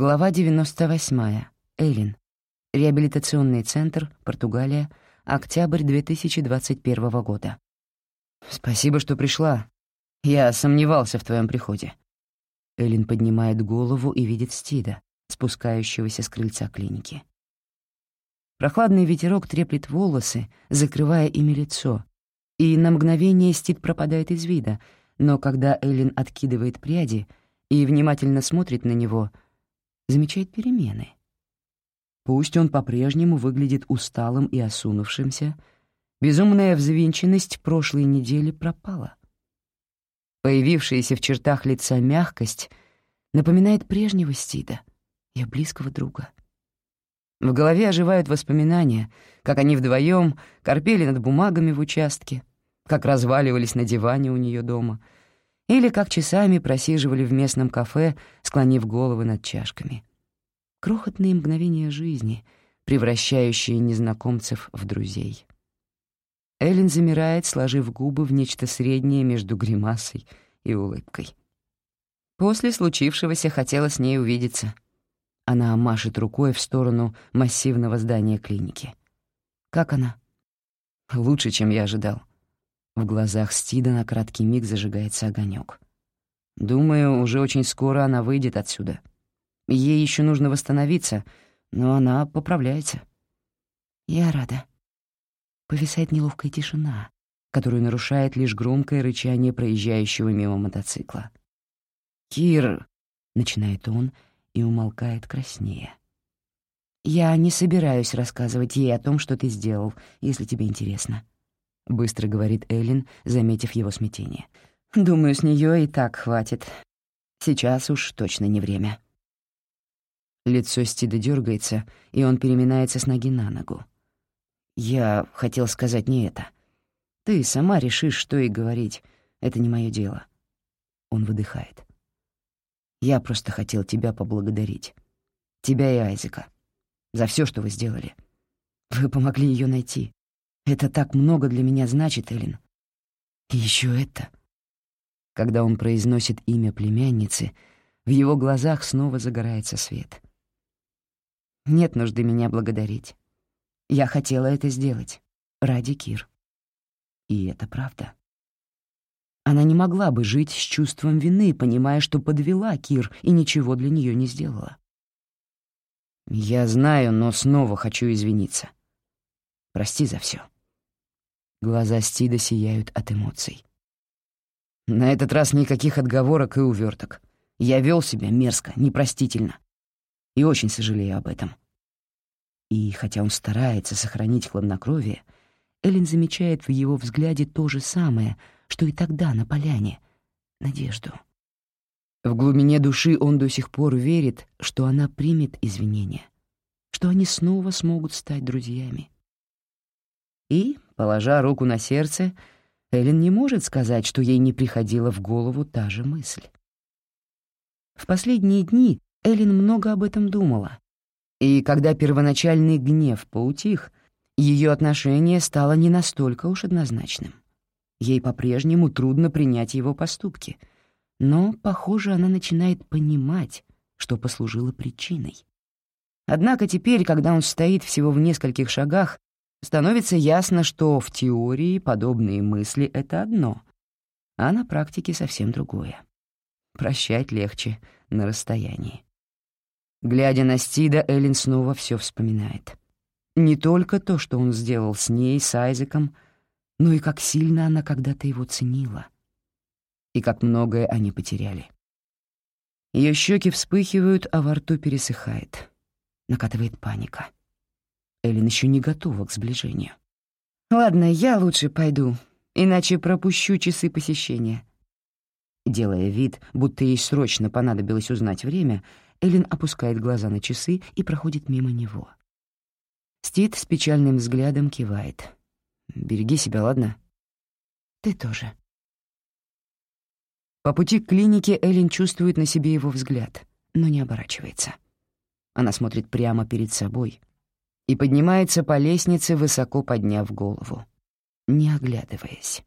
Глава 98. Эллин. Реабилитационный центр, Португалия, октябрь 2021 года. «Спасибо, что пришла. Я сомневался в твоем приходе». Эллин поднимает голову и видит Стида, спускающегося с крыльца клиники. Прохладный ветерок треплет волосы, закрывая ими лицо, и на мгновение Стид пропадает из вида, но когда Эллин откидывает пряди и внимательно смотрит на него, замечает перемены. Пусть он по-прежнему выглядит усталым и осунувшимся, безумная взвинченность прошлой недели пропала. Появившаяся в чертах лица мягкость напоминает прежнего Стида, ее близкого друга. В голове оживают воспоминания, как они вдвоем корпели над бумагами в участке, как разваливались на диване у нее дома, или как часами просиживали в местном кафе, склонив головы над чашками. Крохотные мгновения жизни, превращающие незнакомцев в друзей. Эллен замирает, сложив губы в нечто среднее между гримасой и улыбкой. После случившегося хотела с ней увидеться. Она машет рукой в сторону массивного здания клиники. «Как она?» «Лучше, чем я ожидал». В глазах Стида на краткий миг зажигается огонек. «Думаю, уже очень скоро она выйдет отсюда. Ей еще нужно восстановиться, но она поправляется». «Я рада», Повисает неловкая тишина, которую нарушает лишь громкое рычание проезжающего мимо мотоцикла. «Кир!» — начинает он и умолкает краснее. «Я не собираюсь рассказывать ей о том, что ты сделал, если тебе интересно», — быстро говорит Эллен, заметив его смятение. «Думаю, с нее и так хватит. Сейчас уж точно не время». Лицо Стида дергается, и он переминается с ноги на ногу. Я хотел сказать не это. Ты сама решишь, что и говорить. Это не мое дело. Он выдыхает. Я просто хотел тебя поблагодарить. Тебя и Айзека. За все, что вы сделали. Вы помогли ее найти. Это так много для меня значит, Элин. И еще это. Когда он произносит имя племянницы, в его глазах снова загорается свет. Нет нужды меня благодарить. Я хотела это сделать. Ради Кир. И это правда. Она не могла бы жить с чувством вины, понимая, что подвела Кир и ничего для нее не сделала. «Я знаю, но снова хочу извиниться. Прости за все. Глаза Стида сияют от эмоций. На этот раз никаких отговорок и уверток. Я вел себя мерзко, непростительно. И очень сожалею об этом. И хотя он старается сохранить хладнокровие, Эллен замечает в его взгляде то же самое, что и тогда на поляне — надежду. В глубине души он до сих пор верит, что она примет извинения, что они снова смогут стать друзьями. И, положа руку на сердце, Эллен не может сказать, что ей не приходила в голову та же мысль. В последние дни Эллен много об этом думала, и когда первоначальный гнев поутих, ее отношение стало не настолько уж однозначным. Ей по-прежнему трудно принять его поступки, но, похоже, она начинает понимать, что послужило причиной. Однако теперь, когда он стоит всего в нескольких шагах, становится ясно, что в теории подобные мысли — это одно, а на практике совсем другое. Прощать легче на расстоянии. Глядя на Стида, Эллен снова все вспоминает. Не только то, что он сделал с ней, с Айзеком, но и как сильно она когда-то его ценила. И как многое они потеряли. Ее щеки вспыхивают, а во рту пересыхает. Накатывает паника. Эллен еще не готова к сближению. «Ладно, я лучше пойду, иначе пропущу часы посещения». Делая вид, будто ей срочно понадобилось узнать время, Эллен опускает глаза на часы и проходит мимо него. Стит с печальным взглядом кивает. «Береги себя, ладно?» «Ты тоже». По пути к клинике Эллен чувствует на себе его взгляд, но не оборачивается. Она смотрит прямо перед собой и поднимается по лестнице, высоко подняв голову, не оглядываясь.